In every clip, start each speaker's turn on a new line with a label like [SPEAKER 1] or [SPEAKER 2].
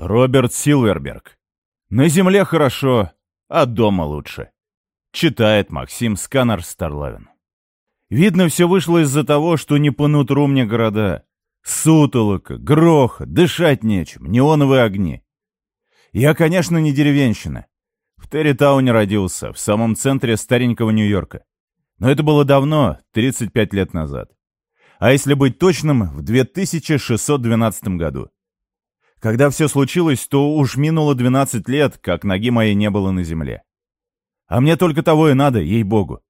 [SPEAKER 1] Роберт Силверберг. На земле хорошо, а дома лучше. Читает Максим Сканер Старлавин. Видно, все вышло из-за того, что не по нутру мне города. Сутолока, грохот, дышать нечем, неоновые огни. Я, конечно, не деревенщина. В Территауне родился, в самом центре старенького Нью-Йорка. Но это было давно, 35 лет назад. А если быть точным, в 2612 году. Когда все случилось, то уж минуло 12 лет, как ноги моей не было на земле. А мне только того и надо, ей-богу.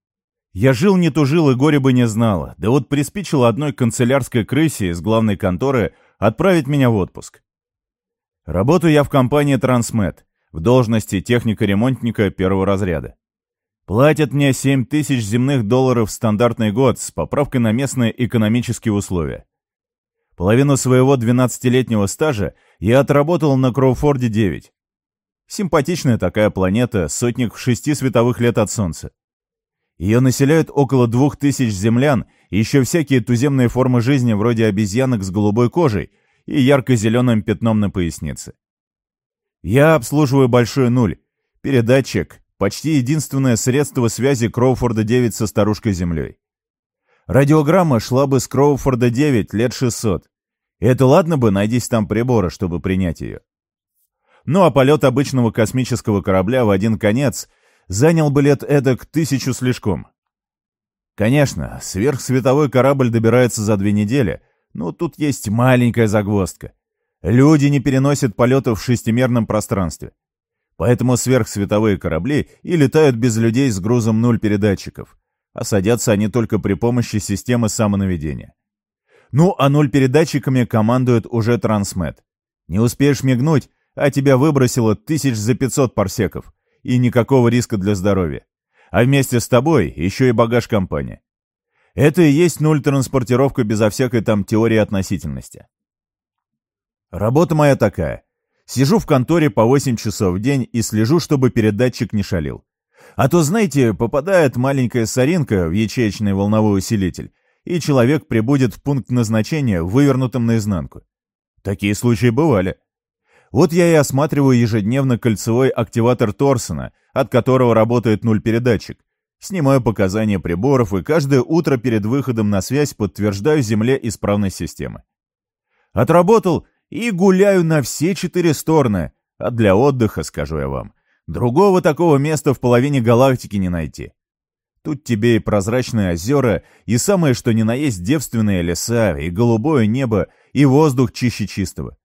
[SPEAKER 1] Я жил не тужил и горе бы не знала, да вот приспичило одной канцелярской крысе из главной конторы отправить меня в отпуск. Работаю я в компании «Трансмет», в должности техника-ремонтника первого разряда. Платят мне 7 тысяч земных долларов в стандартный год с поправкой на местные экономические условия. Половину своего 12-летнего стажа я отработал на Кроуфорде 9. Симпатичная такая планета, сотник в шести световых лет от Солнца. Ее населяют около двух тысяч землян и еще всякие туземные формы жизни вроде обезьянок с голубой кожей и ярко-зеленым пятном на пояснице. Я обслуживаю большой нуль, передатчик, почти единственное средство связи Кроуфорда-9 со старушкой-Землей. Радиограмма шла бы с Кроуфорда 9 лет 600. Это ладно бы, найдись там приборы, чтобы принять ее. Ну а полет обычного космического корабля в один конец занял бы лет эдак тысячу слишком. Конечно, сверхсветовой корабль добирается за две недели, но тут есть маленькая загвоздка. Люди не переносят полетов в шестимерном пространстве. Поэтому сверхсветовые корабли и летают без людей с грузом нуль передатчиков а садятся они только при помощи системы самонаведения. Ну, а нуль передатчиками командует уже Трансмет. Не успеешь мигнуть, а тебя выбросило тысяч за 500 парсеков, и никакого риска для здоровья. А вместе с тобой еще и багаж компании. Это и есть нуль транспортировка безо всякой там теории относительности. Работа моя такая. Сижу в конторе по 8 часов в день и слежу, чтобы передатчик не шалил. А то, знаете, попадает маленькая соринка в ячеечный волновой усилитель, и человек прибудет в пункт назначения, вывернутым наизнанку. Такие случаи бывали. Вот я и осматриваю ежедневно кольцевой активатор Торсона, от которого работает нуль передатчик. Снимаю показания приборов и каждое утро перед выходом на связь подтверждаю Земле исправность системы. Отработал и гуляю на все четыре стороны, а для отдыха, скажу я вам, Другого такого места в половине галактики не найти. Тут тебе и прозрачные озера, и самое что ни на есть девственные леса, и голубое небо, и воздух чище чистого.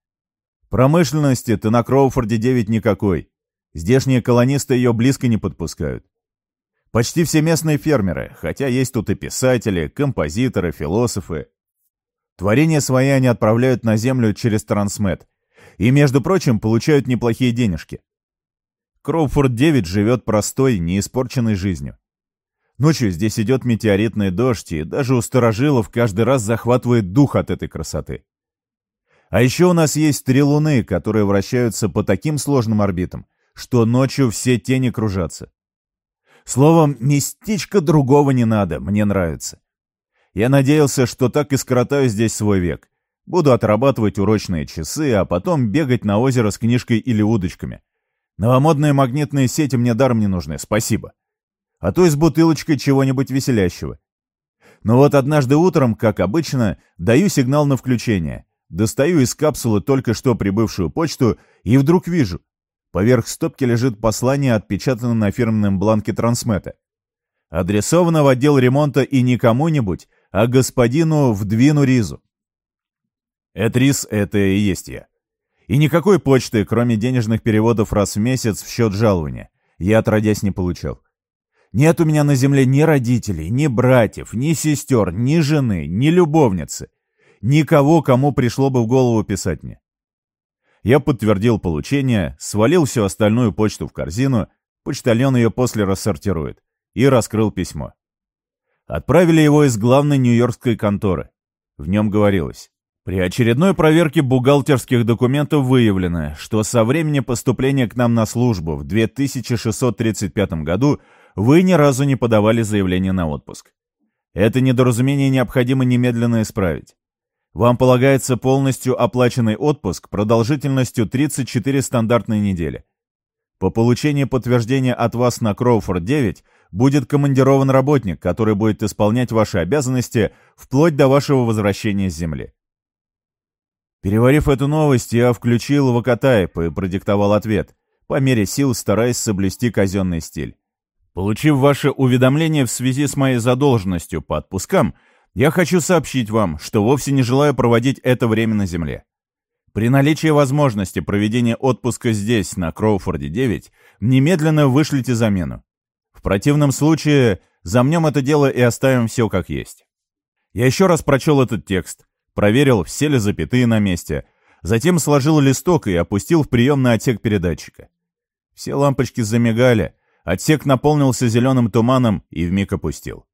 [SPEAKER 1] Промышленности ты на Кроуфорде 9 никакой. Здешние колонисты ее близко не подпускают. Почти все местные фермеры, хотя есть тут и писатели, композиторы, философы. Творения свои они отправляют на Землю через Трансмет. И, между прочим, получают неплохие денежки. Кроуфорд-9 живет простой, неиспорченной жизнью. Ночью здесь идет метеоритный дождь, и даже у старожилов каждый раз захватывает дух от этой красоты. А еще у нас есть три луны, которые вращаются по таким сложным орбитам, что ночью все тени кружатся. Словом, местечко другого не надо, мне нравится. Я надеялся, что так и скоротаю здесь свой век. Буду отрабатывать урочные часы, а потом бегать на озеро с книжкой или удочками — Новомодные магнитные сети мне даром не нужны, спасибо. А то и с бутылочкой чего-нибудь веселящего. Но вот однажды утром, как обычно, даю сигнал на включение. Достаю из капсулы только что прибывшую почту и вдруг вижу. Поверх стопки лежит послание, отпечатанное на фирменном бланке трансмета. Адресовано в отдел ремонта и не кому-нибудь, а господину Вдвину Ризу. Этрис — это и есть я. И никакой почты, кроме денежных переводов раз в месяц в счет жалования, я отродясь не получал. Нет у меня на земле ни родителей, ни братьев, ни сестер, ни жены, ни любовницы. Никого, кому пришло бы в голову писать мне. Я подтвердил получение, свалил всю остальную почту в корзину, почтальон ее после рассортирует, и раскрыл письмо. Отправили его из главной нью-йоркской конторы. В нем говорилось. При очередной проверке бухгалтерских документов выявлено, что со времени поступления к нам на службу в 2635 году вы ни разу не подавали заявление на отпуск. Это недоразумение необходимо немедленно исправить. Вам полагается полностью оплаченный отпуск продолжительностью 34 стандартные недели. По получении подтверждения от вас на Кроуфорд-9 будет командирован работник, который будет исполнять ваши обязанности вплоть до вашего возвращения с Земли. Переварив эту новость, я включил Вакатайп и продиктовал ответ, по мере сил стараясь соблюсти казенный стиль. Получив ваше уведомление в связи с моей задолженностью по отпускам, я хочу сообщить вам, что вовсе не желаю проводить это время на Земле. При наличии возможности проведения отпуска здесь, на Кроуфорде 9, немедленно вышлите замену. В противном случае замнем это дело и оставим все как есть. Я еще раз прочел этот текст, проверил, все ли запятые на месте, затем сложил листок и опустил в приемный отсек передатчика. Все лампочки замигали, отсек наполнился зеленым туманом и вмиг опустил.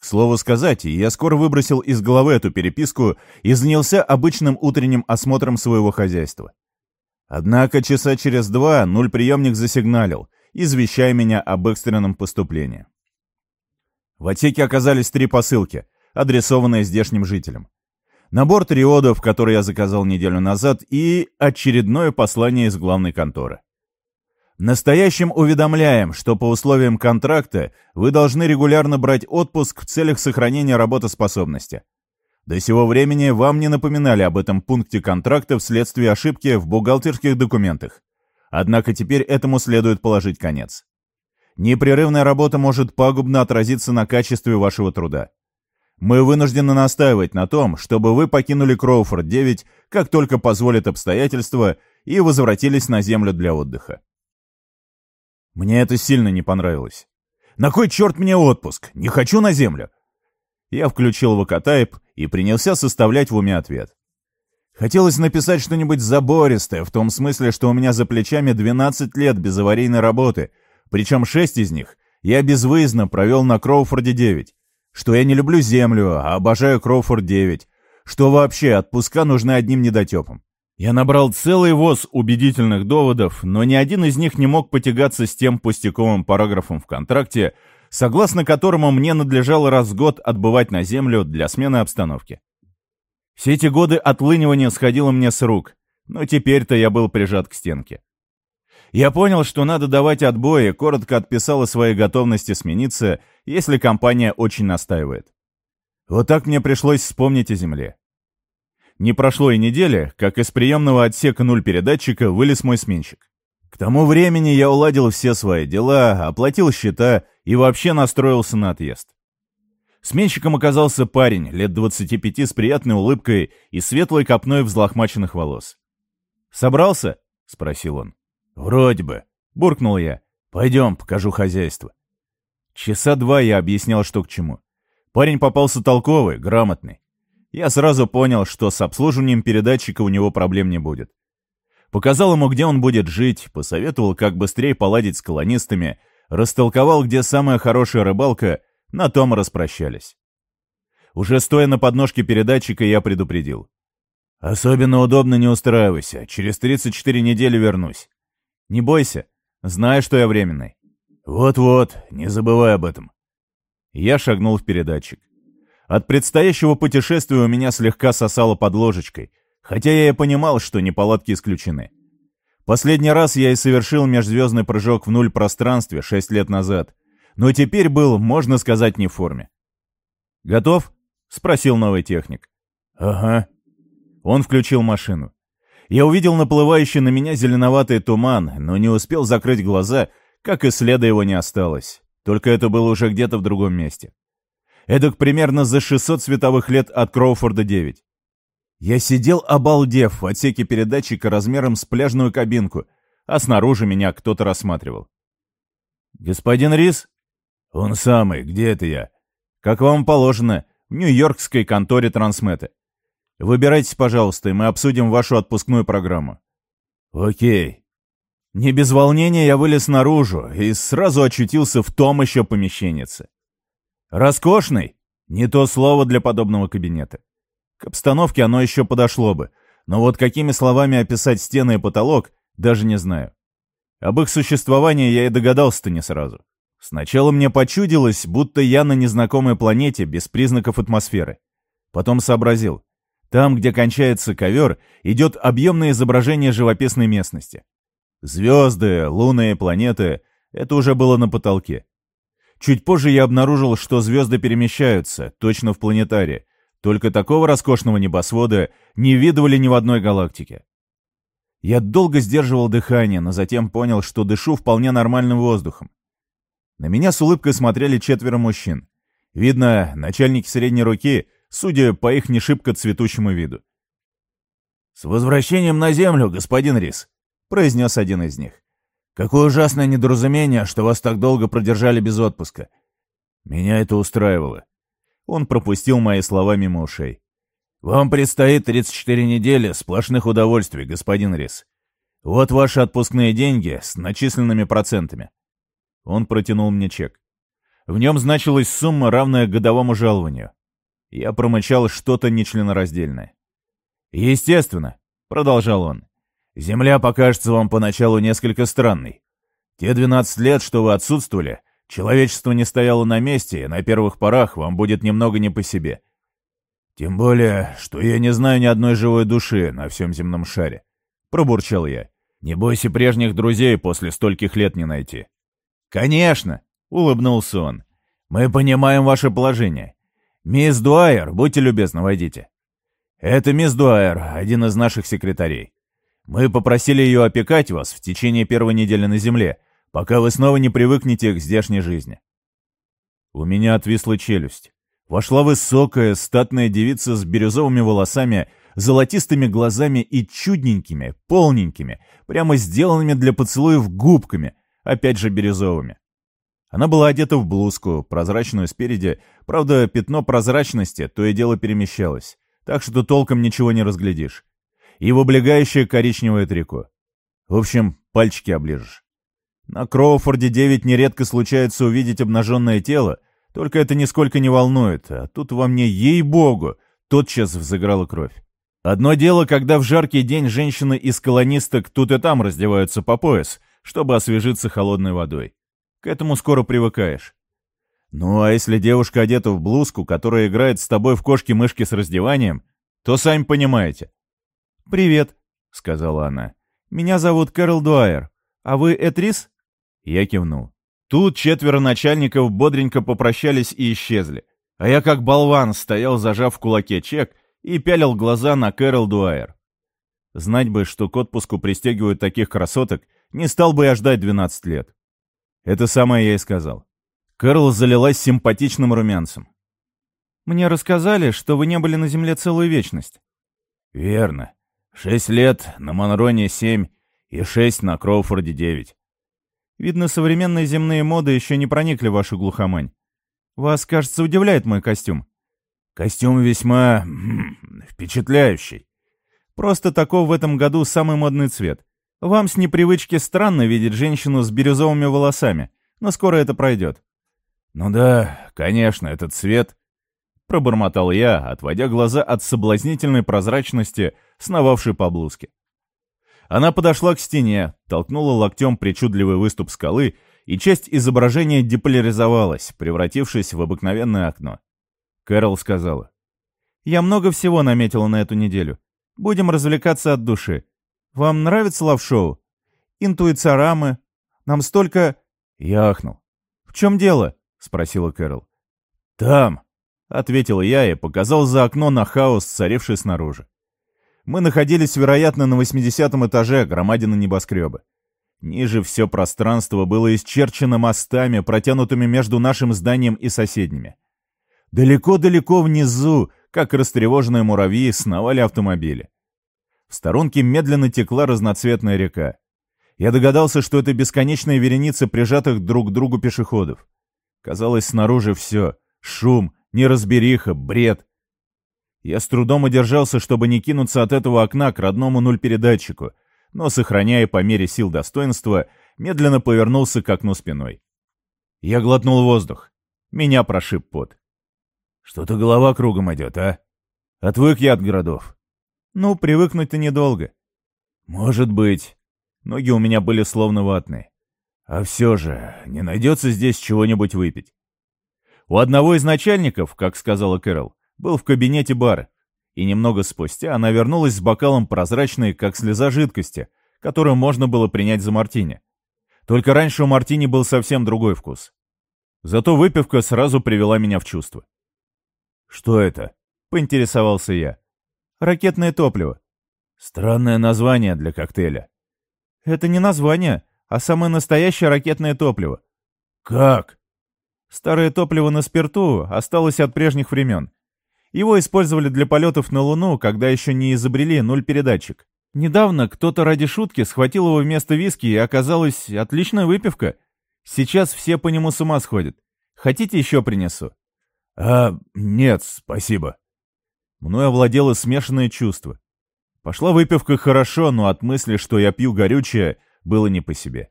[SPEAKER 1] К слову сказать, я скоро выбросил из головы эту переписку и занялся обычным утренним осмотром своего хозяйства. Однако часа через два нуль-приемник засигналил, извещая меня об экстренном поступлении. В отсеке оказались три посылки, адресованные здешним жителям. Набор триодов, который я заказал неделю назад, и очередное послание из главной конторы. Настоящим уведомляем, что по условиям контракта вы должны регулярно брать отпуск в целях сохранения работоспособности. До сего времени вам не напоминали об этом пункте контракта вследствие ошибки в бухгалтерских документах. Однако теперь этому следует положить конец. Непрерывная работа может пагубно отразиться на качестве вашего труда. Мы вынуждены настаивать на том, чтобы вы покинули Кроуфорд-9, как только позволят обстоятельства, и возвратились на землю для отдыха. Мне это сильно не понравилось. На кой черт мне отпуск? Не хочу на землю. Я включил вокатайп и принялся составлять в уме ответ. Хотелось написать что-нибудь забористое, в том смысле, что у меня за плечами 12 лет без аварийной работы, причем 6 из них я безвыездно провел на Кроуфорде-9, что я не люблю землю, а обожаю Кроуфорд-9, что вообще отпуска нужны одним недотепам. Я набрал целый воз убедительных доводов, но ни один из них не мог потягаться с тем пустяковым параграфом в контракте, согласно которому мне надлежало раз в год отбывать на землю для смены обстановки. Все эти годы отлынивания сходило мне с рук, но теперь-то я был прижат к стенке. Я понял, что надо давать отбой и коротко отписал о своей готовности смениться, если компания очень настаивает. Вот так мне пришлось вспомнить о земле. Не прошло и недели, как из приемного отсека нуль передатчика вылез мой сменщик. К тому времени я уладил все свои дела, оплатил счета и вообще настроился на отъезд. Сменщиком оказался парень, лет 25 с приятной улыбкой и светлой копной взлохмаченных волос. «Собрался?» — спросил он. «Вроде бы», — буркнул я. «Пойдем, покажу хозяйство». Часа два я объяснял, что к чему. Парень попался толковый, грамотный. Я сразу понял, что с обслуживанием передатчика у него проблем не будет. Показал ему, где он будет жить, посоветовал, как быстрее поладить с колонистами, растолковал, где самая хорошая рыбалка, на том распрощались. Уже стоя на подножке передатчика, я предупредил. «Особенно удобно не устраивайся, через 34 недели вернусь. Не бойся, знаю, что я временный». «Вот-вот, не забывай об этом». Я шагнул в передатчик. От предстоящего путешествия у меня слегка сосало под ложечкой, хотя я и понимал, что неполадки исключены. Последний раз я и совершил межзвездный прыжок в нуль пространстве шесть лет назад, но теперь был, можно сказать, не в форме. «Готов?» — спросил новый техник. «Ага». Он включил машину. Я увидел наплывающий на меня зеленоватый туман, но не успел закрыть глаза, как и следа его не осталось. Только это было уже где-то в другом месте. Эдак примерно за 600 световых лет от Кроуфорда 9. Я сидел обалдев в отсеке передатчика размером с пляжную кабинку, а снаружи меня кто-то рассматривал. «Господин Рис?» «Он самый. Где это я?» «Как вам положено, в нью-йоркской конторе Трансмета. Выбирайтесь, пожалуйста, и мы обсудим вашу отпускную программу». «Окей». Не без волнения я вылез наружу и сразу очутился в том еще помещеннице. Роскошный? Не то слово для подобного кабинета. К обстановке оно еще подошло бы, но вот какими словами описать стены и потолок, даже не знаю. Об их существовании я и догадался-то не сразу. Сначала мне почудилось, будто я на незнакомой планете без признаков атмосферы. Потом сообразил. Там, где кончается ковер, идет объемное изображение живописной местности. Звезды, луны, планеты — это уже было на потолке. Чуть позже я обнаружил, что звезды перемещаются, точно в планетаре. Только такого роскошного небосвода не видывали ни в одной галактике. Я долго сдерживал дыхание, но затем понял, что дышу вполне нормальным воздухом. На меня с улыбкой смотрели четверо мужчин. Видно, начальники средней руки — судя по их не шибко цветущему виду. «С возвращением на Землю, господин Рис», — произнес один из них. «Какое ужасное недоразумение, что вас так долго продержали без отпуска. Меня это устраивало». Он пропустил мои слова мимо ушей. «Вам предстоит 34 недели сплошных удовольствий, господин Рис. Вот ваши отпускные деньги с начисленными процентами». Он протянул мне чек. В нем значилась сумма, равная годовому жалованию. Я промычал что-то нечленораздельное. «Естественно», — продолжал он, — «Земля покажется вам поначалу несколько странной. Те 12 лет, что вы отсутствовали, человечество не стояло на месте, и на первых порах вам будет немного не по себе. Тем более, что я не знаю ни одной живой души на всем земном шаре», — пробурчал я. «Не бойся прежних друзей после стольких лет не найти». «Конечно», — улыбнулся он. «Мы понимаем ваше положение. «Мисс Дуайер, будьте любезны, войдите». «Это мисс Дуайер, один из наших секретарей. Мы попросили ее опекать вас в течение первой недели на Земле, пока вы снова не привыкнете к здешней жизни». У меня отвисла челюсть. Вошла высокая, статная девица с бирюзовыми волосами, золотистыми глазами и чудненькими, полненькими, прямо сделанными для поцелуев губками, опять же бирюзовыми. Она была одета в блузку, прозрачную спереди, правда, пятно прозрачности то и дело перемещалось, так что толком ничего не разглядишь. И в облегающее коричневое трико. В общем, пальчики оближешь. На Кроуфорде 9 нередко случается увидеть обнаженное тело, только это нисколько не волнует, а тут во мне, ей-богу, тотчас взыграла кровь. Одно дело, когда в жаркий день женщины из колонисток тут и там раздеваются по пояс, чтобы освежиться холодной водой. К этому скоро привыкаешь. Ну, а если девушка одета в блузку, которая играет с тобой в кошки-мышки с раздеванием, то сами понимаете. «Привет», — сказала она. «Меня зовут Кэрол Дуайер. А вы Этрис?» Я кивнул. Тут четверо начальников бодренько попрощались и исчезли. А я как болван стоял, зажав в кулаке чек, и пялил глаза на Кэрол Дуайер. Знать бы, что к отпуску пристегивают таких красоток, не стал бы я ждать 12 лет. Это самое я и сказал. Кэрол залилась симпатичным румянцем. «Мне рассказали, что вы не были на Земле целую вечность». «Верно. Шесть лет, на Монроне семь и шесть на Кроуфорде девять». «Видно, современные земные моды еще не проникли в вашу глухомань. Вас, кажется, удивляет мой костюм». «Костюм весьма... впечатляющий. Просто таков в этом году самый модный цвет. Вам с непривычки странно видеть женщину с бирюзовыми волосами, но скоро это пройдет». «Ну да, конечно, этот цвет...» Пробормотал я, отводя глаза от соблазнительной прозрачности, сновавшей по блузке. Она подошла к стене, толкнула локтем причудливый выступ скалы, и часть изображения деполяризовалась, превратившись в обыкновенное окно. Кэрол сказала. «Я много всего наметила на эту неделю. Будем развлекаться от души. Вам нравится лав-шоу? Интуициорамы? Нам столько...» Я ахнул. «В чем дело?» — спросила Кэрол. «Там!» — ответил я и показал за окно на хаос, царивший снаружи. Мы находились, вероятно, на 80 этаже громадины небоскреба. Ниже все пространство было исчерчено мостами, протянутыми между нашим зданием и соседними. Далеко-далеко внизу, как растревоженные муравьи, сновали автомобили. В сторонке медленно текла разноцветная река. Я догадался, что это бесконечная вереница прижатых друг к другу пешеходов. Казалось, снаружи все — шум, неразбериха, бред. Я с трудом удержался, чтобы не кинуться от этого окна к родному нульпередатчику, но, сохраняя по мере сил достоинства, медленно повернулся к окну спиной. Я глотнул воздух. Меня прошиб пот. «Что-то голова кругом идет, а? Отвык я от городов. Ну, привыкнуть-то недолго. Может быть. Ноги у меня были словно ватные. А все же, не найдется здесь чего-нибудь выпить. У одного из начальников, как сказала Кэрол, был в кабинете бар. И немного спустя она вернулась с бокалом прозрачной, как слеза жидкости, которую можно было принять за мартини. Только раньше у мартини был совсем другой вкус. Зато выпивка сразу привела меня в чувство. «Что это?» — поинтересовался я. «Ракетное топливо». Странное название для коктейля. «Это не название, а самое настоящее ракетное топливо». «Как?» Старое топливо на спирту осталось от прежних времен. Его использовали для полетов на Луну, когда еще не изобрели нуль-передатчик. Недавно кто-то ради шутки схватил его вместо виски, и оказалась отличная выпивка. Сейчас все по нему с ума сходят. Хотите еще принесу? А, нет, спасибо. Мною овладело смешанное чувство. Пошла выпивка хорошо, но от мысли, что я пью горючее, было не по себе.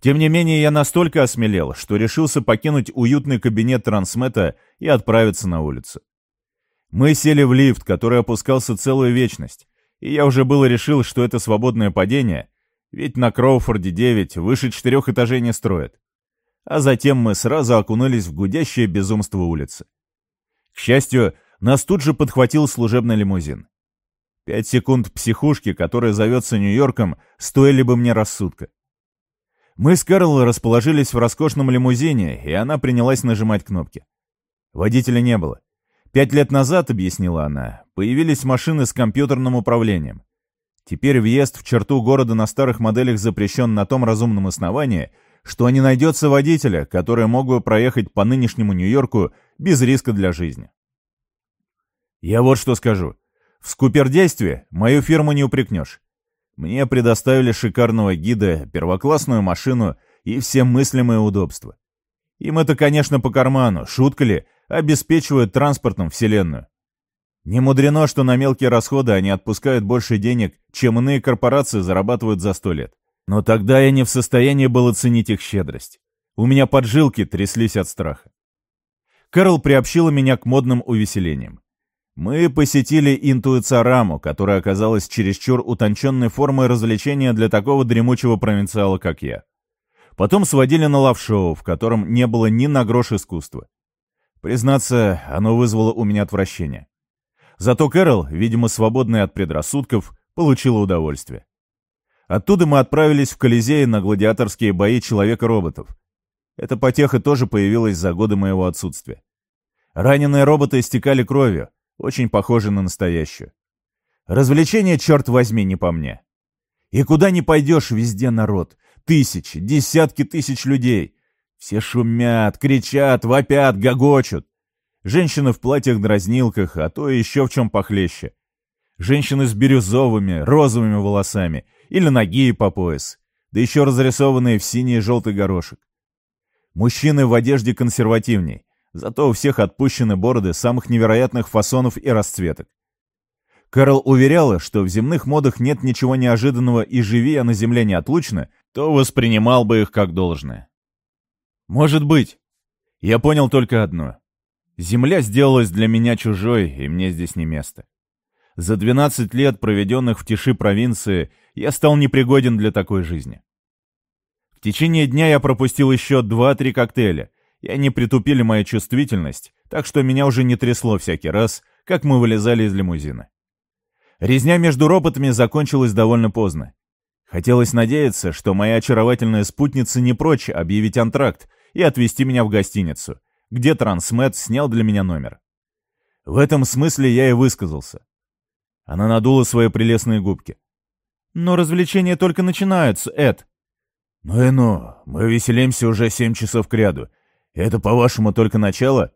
[SPEAKER 1] Тем не менее, я настолько осмелел, что решился покинуть уютный кабинет трансмета и отправиться на улицу. Мы сели в лифт, который опускался целую вечность, и я уже было решил, что это свободное падение, ведь на Кроуфорде 9 выше четырех этажей не строят. А затем мы сразу окунулись в гудящее безумство улицы. К счастью, нас тут же подхватил служебный лимузин. Пять секунд психушки, которая зовется Нью-Йорком, стоили бы мне рассудка. Мы с Карл расположились в роскошном лимузине, и она принялась нажимать кнопки. Водителя не было. Пять лет назад, объяснила она, появились машины с компьютерным управлением. Теперь въезд в черту города на старых моделях запрещен на том разумном основании, что не найдется водителя, который мог бы проехать по нынешнему Нью-Йорку без риска для жизни. Я вот что скажу. В скупердействе мою фирму не упрекнешь. Мне предоставили шикарного гида, первоклассную машину и все мыслимые удобства. Им это, конечно, по карману, шутка ли, обеспечивают транспортом Вселенную. Не мудрено, что на мелкие расходы они отпускают больше денег, чем иные корпорации зарабатывают за сто лет. Но тогда я не в состоянии был оценить их щедрость. У меня поджилки тряслись от страха. Кэрол приобщила меня к модным увеселениям. Мы посетили интуициораму, которая оказалась чересчур утонченной формой развлечения для такого дремучего провинциала, как я. Потом сводили на лавшоу, в котором не было ни на грош искусства. Признаться, оно вызвало у меня отвращение. Зато Кэрол, видимо, свободная от предрассудков, получила удовольствие. Оттуда мы отправились в Колизей на гладиаторские бои Человека-роботов. Эта потеха тоже появилась за годы моего отсутствия. Раненые роботы истекали кровью, очень похожи на настоящую. Развлечение, черт возьми, не по мне. И куда ни пойдешь, везде народ. Тысячи, десятки тысяч людей. Все шумят, кричат, вопят, гогочут. Женщины в платьях-дразнилках, а то еще в чем похлеще. Женщины с бирюзовыми, розовыми волосами или ноги по пояс, да еще разрисованные в синий и желтый горошек. Мужчины в одежде консервативней, зато у всех отпущены бороды самых невероятных фасонов и расцветок. Кэрол уверяла, что в земных модах нет ничего неожиданного и живи я на земле неотлучно, то воспринимал бы их как должное. Может быть. Я понял только одно. Земля сделалась для меня чужой, и мне здесь не место. За 12 лет, проведенных в тиши провинции, я стал непригоден для такой жизни. В течение дня я пропустил еще 2-3 коктейля, и они притупили мою чувствительность, так что меня уже не трясло всякий раз, как мы вылезали из лимузина. Резня между роботами закончилась довольно поздно. Хотелось надеяться, что моя очаровательная спутница не прочь объявить антракт и отвезти меня в гостиницу, где Трансмет снял для меня номер. В этом смысле я и высказался. Она надула свои прелестные губки. «Но развлечения только начинаются, Эд». «Ну и ну, мы веселимся уже семь часов кряду. Это, по-вашему, только начало?»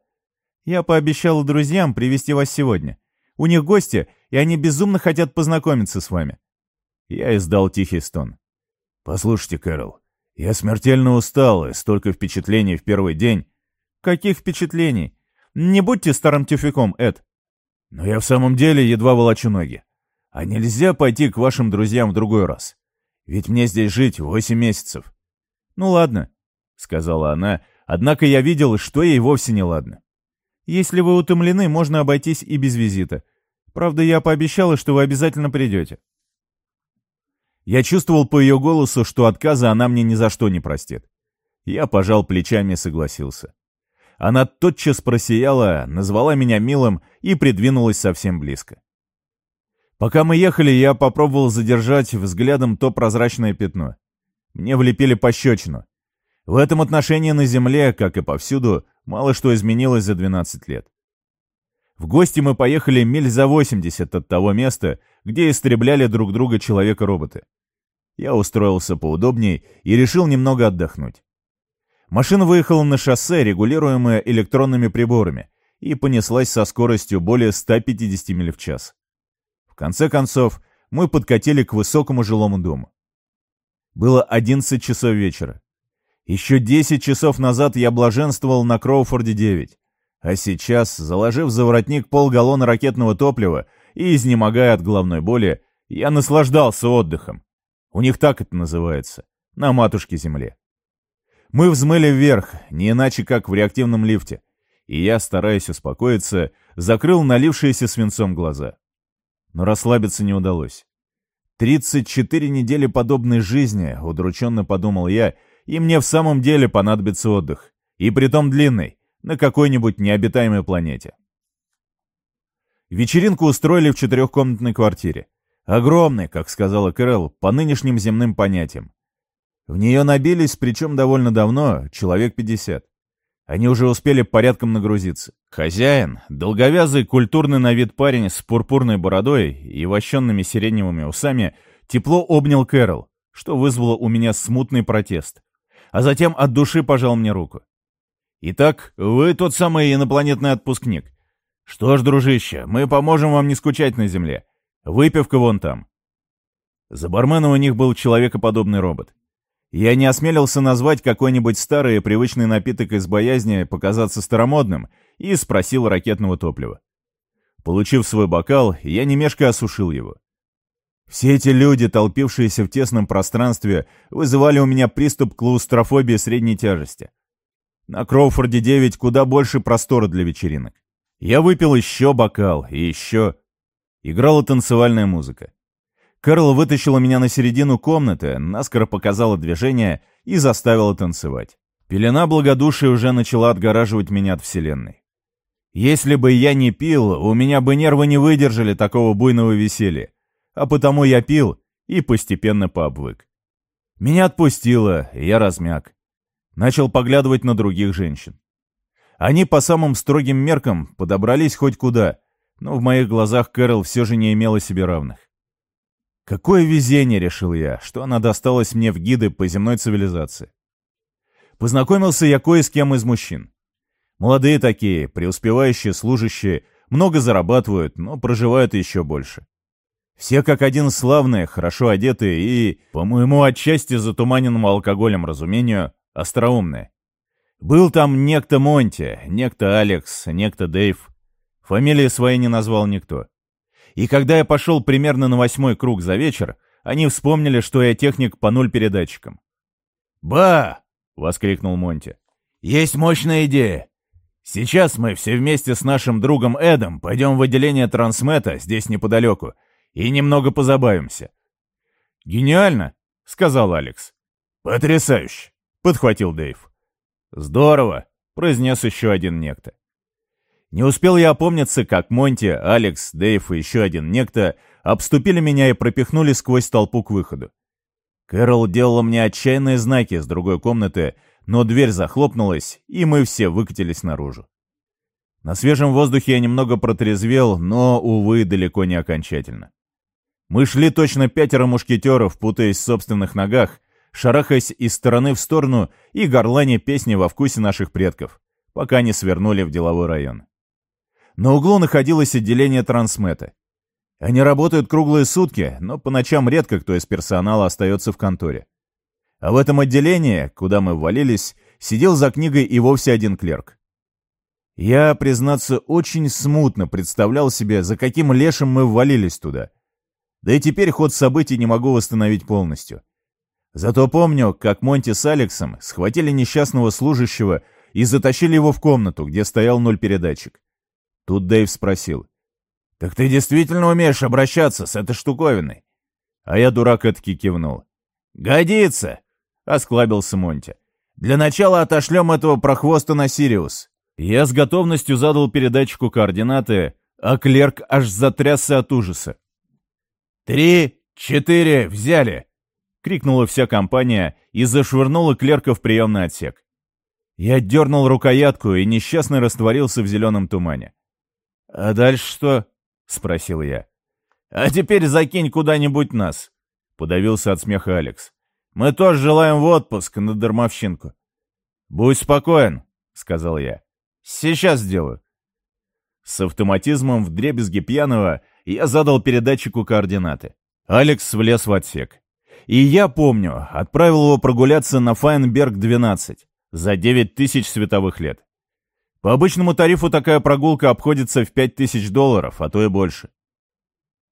[SPEAKER 1] «Я пообещала друзьям привести вас сегодня. У них гости, и они безумно хотят познакомиться с вами». Я издал тихий стон. «Послушайте, Кэрол, я смертельно устал, и столько впечатлений в первый день. Каких впечатлений? Не будьте старым тюфяком, Эд. Но я в самом деле едва волочу ноги. А нельзя пойти к вашим друзьям в другой раз? Ведь мне здесь жить восемь месяцев. Ну ладно, сказала она, однако я видел, что ей вовсе не ладно. Если вы утомлены, можно обойтись и без визита. Правда, я пообещала, что вы обязательно придете. Я чувствовал по ее голосу, что отказа она мне ни за что не простит. Я пожал плечами и согласился. Она тотчас просияла, назвала меня милым и придвинулась совсем близко. Пока мы ехали, я попробовал задержать взглядом то прозрачное пятно. Мне влепили пощечину. В этом отношении на Земле, как и повсюду, мало что изменилось за 12 лет. В гости мы поехали миль за 80 от того места, где истребляли друг друга человека-роботы. Я устроился поудобней и решил немного отдохнуть. Машина выехала на шоссе, регулируемое электронными приборами, и понеслась со скоростью более 150 миль в час. В конце концов, мы подкатили к высокому жилому дому. Было 11 часов вечера. Еще 10 часов назад я блаженствовал на Кроуфорде 9, а сейчас, заложив за воротник полгаллона ракетного топлива и изнемогая от головной боли, я наслаждался отдыхом. У них так это называется, на матушке Земле. Мы взмыли вверх, не иначе как в реактивном лифте, и я, стараясь успокоиться, закрыл налившиеся свинцом глаза. Но расслабиться не удалось. Тридцать четыре недели подобной жизни, удрученно подумал я, и мне в самом деле понадобится отдых. И притом длинный, на какой-нибудь необитаемой планете. Вечеринку устроили в четырехкомнатной квартире. Огромной, как сказала Кэрол, по нынешним земным понятиям. В нее набились, причем довольно давно, человек 50. Они уже успели порядком нагрузиться. Хозяин, долговязый, культурный на вид парень с пурпурной бородой и вощенными сиреневыми усами, тепло обнял Кэрол, что вызвало у меня смутный протест. А затем от души пожал мне руку. «Итак, вы тот самый инопланетный отпускник. Что ж, дружище, мы поможем вам не скучать на Земле. Выпивка вон там». За барменом у них был человекоподобный робот. Я не осмелился назвать какой-нибудь старый привычный напиток из боязни показаться старомодным и спросил ракетного топлива. Получив свой бокал, я немешко осушил его. Все эти люди, толпившиеся в тесном пространстве, вызывали у меня приступ клаустрофобии средней тяжести. На Кроуфорде 9 куда больше простора для вечеринок. Я выпил еще бокал и еще. Играла танцевальная музыка. Карл вытащила меня на середину комнаты, наскоро показала движение и заставила танцевать. Пелена благодушия уже начала отгораживать меня от Вселенной. Если бы я не пил, у меня бы нервы не выдержали такого буйного веселья. А потому я пил и постепенно пообвык. Меня отпустило, я размяк. Начал поглядывать на других женщин. Они по самым строгим меркам подобрались хоть куда, но в моих глазах Кэрол все же не имела себе равных. Какое везение, решил я, что она досталась мне в гиды по земной цивилизации. Познакомился я кое с кем из мужчин. Молодые такие, преуспевающие служащие, много зарабатывают, но проживают еще больше. Все как один славные, хорошо одетые и, по моему отчасти затуманенному алкоголем разумению, остроумные. Был там некто Монти, некто Алекс, некто Дэйв. Фамилии своей не назвал никто. И когда я пошел примерно на восьмой круг за вечер, они вспомнили, что я техник по нуль передатчикам. «Ба!» — воскликнул Монти. «Есть мощная идея. Сейчас мы все вместе с нашим другом Эдом пойдем в отделение трансмета здесь неподалеку и немного позабавимся». «Гениально!» — сказал Алекс. «Потрясающе!» — подхватил Дэйв. «Здорово!» — произнес еще один некто. Не успел я опомниться, как Монти, Алекс, Дэйв и еще один некто обступили меня и пропихнули сквозь толпу к выходу. Кэрол делала мне отчаянные знаки с другой комнаты, но дверь захлопнулась, и мы все выкатились наружу. На свежем воздухе я немного протрезвел, но, увы, далеко не окончательно. Мы шли точно пятеро мушкетеров, путаясь в собственных ногах, шарахаясь из стороны в сторону и горлане песни во вкусе наших предков, пока не свернули в деловой район. На углу находилось отделение трансмета. Они работают круглые сутки, но по ночам редко кто из персонала остается в конторе. А в этом отделении, куда мы ввалились, сидел за книгой и вовсе один клерк. Я, признаться, очень смутно представлял себе, за каким лешим мы ввалились туда. Да и теперь ход событий не могу восстановить полностью. Зато помню, как Монти с Алексом схватили несчастного служащего и затащили его в комнату, где стоял ноль передатчик. Тут Дэйв спросил. «Так ты действительно умеешь обращаться с этой штуковиной?» А я дурак этаки кивнул. «Годится!» — осклабился Монти. «Для начала отошлем этого прохвоста на Сириус. Я с готовностью задал передатчику координаты, а клерк аж затрясся от ужаса. «Три, четыре, взяли!» — крикнула вся компания и зашвырнула клерка в приемный отсек. Я дернул рукоятку, и несчастный растворился в зеленом тумане. «А дальше что?» — спросил я. «А теперь закинь куда-нибудь нас», — подавился от смеха Алекс. «Мы тоже желаем в отпуск на дармовщинку». «Будь спокоен», — сказал я. «Сейчас сделаю». С автоматизмом в дребезге пьяного я задал передатчику координаты. Алекс влез в отсек. И я помню, отправил его прогуляться на Файнберг-12 за 9 тысяч световых лет. По обычному тарифу такая прогулка обходится в 5 тысяч долларов, а то и больше.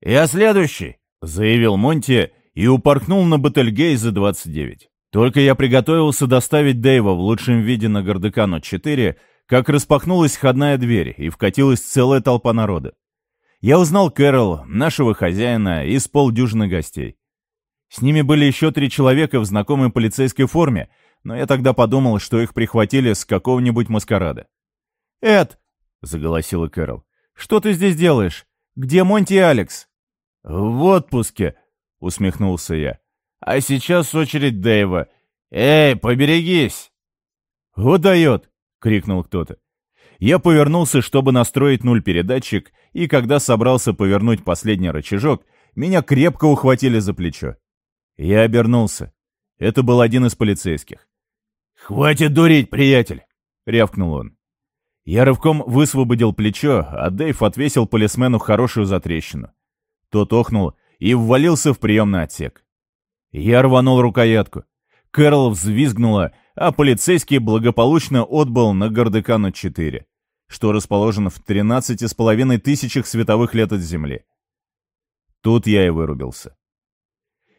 [SPEAKER 1] «Я следующий», — заявил Монти и упорхнул на Бетельгей за 29. Только я приготовился доставить Дэйва в лучшем виде на Гордекану-4, как распахнулась входная дверь, и вкатилась целая толпа народа. Я узнал Кэрол, нашего хозяина и с полдюжины гостей. С ними были еще три человека в знакомой полицейской форме, но я тогда подумал, что их прихватили с какого-нибудь маскарада. «Эд!» — заголосила Кэрол. «Что ты здесь делаешь? Где Монти и Алекс?» «В отпуске!» — усмехнулся я. «А сейчас очередь Дэйва. Эй, поберегись!» «Вот дает!» — крикнул кто-то. Я повернулся, чтобы настроить нуль передатчик, и когда собрался повернуть последний рычажок, меня крепко ухватили за плечо. Я обернулся. Это был один из полицейских. «Хватит дурить, приятель!» — рявкнул он. Я рывком высвободил плечо, а Дэйв отвесил полисмену хорошую затрещину. Тот охнул и ввалился в приемный отсек. Я рванул рукоятку. Кэрол взвизгнула, а полицейский благополучно отбыл на Гордекану-4, что расположено в 13,5 тысячах световых лет от Земли. Тут я и вырубился.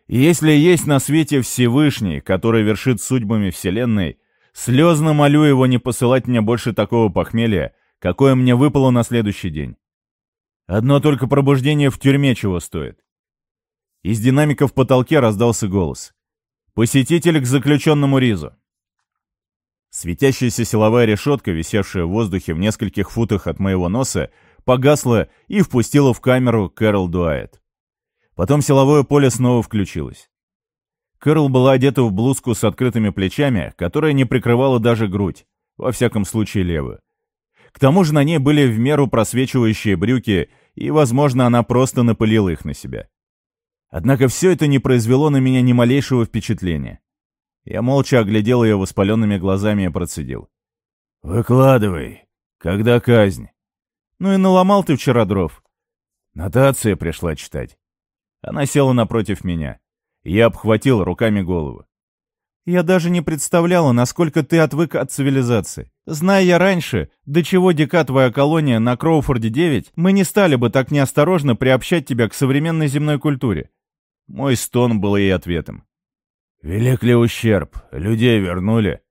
[SPEAKER 1] Если есть на свете Всевышний, который вершит судьбами Вселенной, слезно молю его не посылать мне больше такого похмелья, какое мне выпало на следующий день. Одно только пробуждение в тюрьме чего стоит. Из динамика в потолке раздался голос. «Посетитель к заключенному Ризу». Светящаяся силовая решетка, висевшая в воздухе в нескольких футах от моего носа, погасла и впустила в камеру Кэрол Дуайет. Потом силовое поле снова включилось. Кэрол была одета в блузку с открытыми плечами, которая не прикрывала даже грудь, во всяком случае левую. К тому же на ней были в меру просвечивающие брюки, и, возможно, она просто напылила их на себя. Однако все это не произвело на меня ни малейшего впечатления. Я молча оглядел ее воспаленными глазами и процедил. «Выкладывай. Когда казнь?» «Ну и наломал ты вчера дров». Нотация пришла читать. Она села напротив меня. Я обхватил руками голову. «Я даже не представляла, насколько ты отвык от цивилизации. Зная я раньше, до чего дика твоя колония на Кроуфорде-9, мы не стали бы так неосторожно приобщать тебя к современной земной культуре». Мой стон был ей ответом. «Велик ли ущерб? Людей вернули?»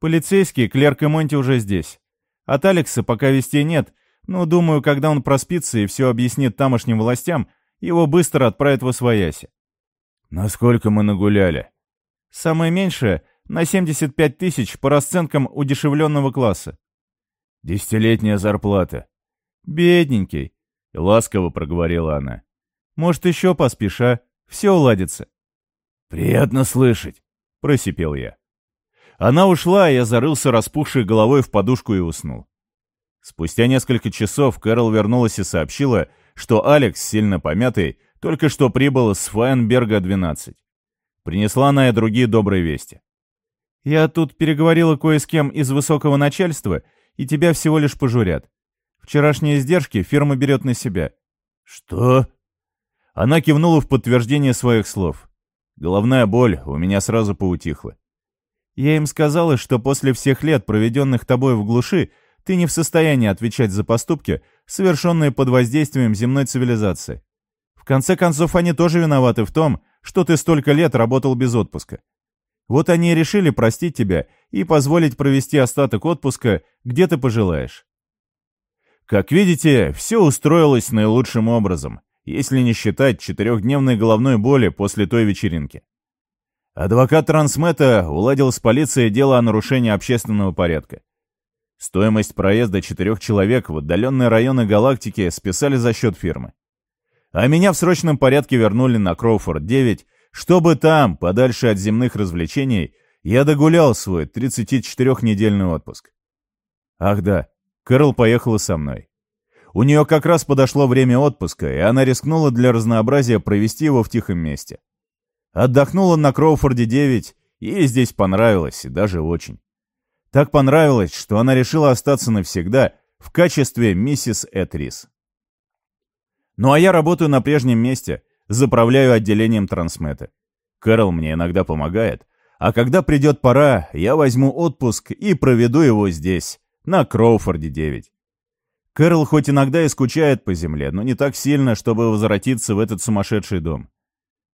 [SPEAKER 1] «Полицейские, клерк и Монти уже здесь. От Алекса пока вестей нет, но, думаю, когда он проспится и все объяснит тамошним властям, его быстро отправят в Освояси. Насколько мы нагуляли? Самое меньшее — на 75 тысяч по расценкам удешевленного класса. Десятилетняя зарплата. Бедненький, — ласково проговорила она. Может, еще поспеша, все уладится. Приятно слышать, — просипел я. Она ушла, а я зарылся распухшей головой в подушку и уснул. Спустя несколько часов Кэрол вернулась и сообщила, что Алекс, сильно помятый, только что прибыл с Файнберга-12. Принесла она и другие добрые вести. «Я тут переговорила кое с кем из высокого начальства, и тебя всего лишь пожурят. Вчерашние издержки фирма берет на себя». «Что?» Она кивнула в подтверждение своих слов. Головная боль у меня сразу поутихла. Я им сказала, что после всех лет, проведенных тобой в глуши, ты не в состоянии отвечать за поступки, совершенные под воздействием земной цивилизации. В конце концов, они тоже виноваты в том, что ты столько лет работал без отпуска. Вот они и решили простить тебя и позволить провести остаток отпуска, где ты пожелаешь. Как видите, все устроилось наилучшим образом, если не считать четырехдневной головной боли после той вечеринки. Адвокат Трансмета уладил с полицией дело о нарушении общественного порядка. Стоимость проезда четырех человек в отдаленные районы галактики списали за счет фирмы. А меня в срочном порядке вернули на Кроуфорд-9, чтобы там, подальше от земных развлечений, я догулял свой 34-недельный отпуск. Ах да, Кэрол поехала со мной. У нее как раз подошло время отпуска, и она рискнула для разнообразия провести его в тихом месте. Отдохнула на Кроуфорде 9, и ей здесь понравилось, и даже очень. Так понравилось, что она решила остаться навсегда в качестве миссис Этрис. Ну а я работаю на прежнем месте, заправляю отделением трансмета. Кэрол мне иногда помогает, а когда придет пора, я возьму отпуск и проведу его здесь, на Кроуфорде 9. Кэрол хоть иногда и скучает по земле, но не так сильно, чтобы возвратиться в этот сумасшедший дом.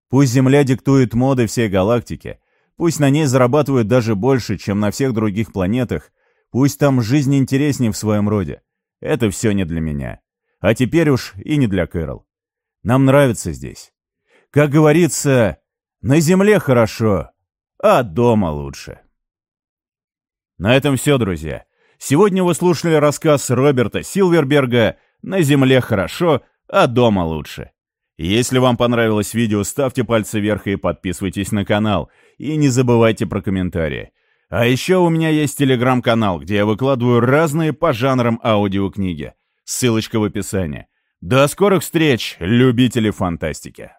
[SPEAKER 1] Пусть Земля диктует моды всей галактики, пусть на ней зарабатывают даже больше, чем на всех других планетах, пусть там жизнь интереснее в своем роде. Это все не для меня. А теперь уж и не для Кэрол. Нам нравится здесь. Как говорится, на Земле хорошо, а дома лучше. На этом все, друзья. Сегодня вы слушали рассказ Роберта Силверберга «На земле хорошо, а дома лучше». Если вам понравилось видео, ставьте пальцы вверх и подписывайтесь на канал. И не забывайте про комментарии. А еще у меня есть телеграм-канал, где я выкладываю разные по жанрам аудиокниги. Ссылочка в описании. До скорых встреч, любители фантастики!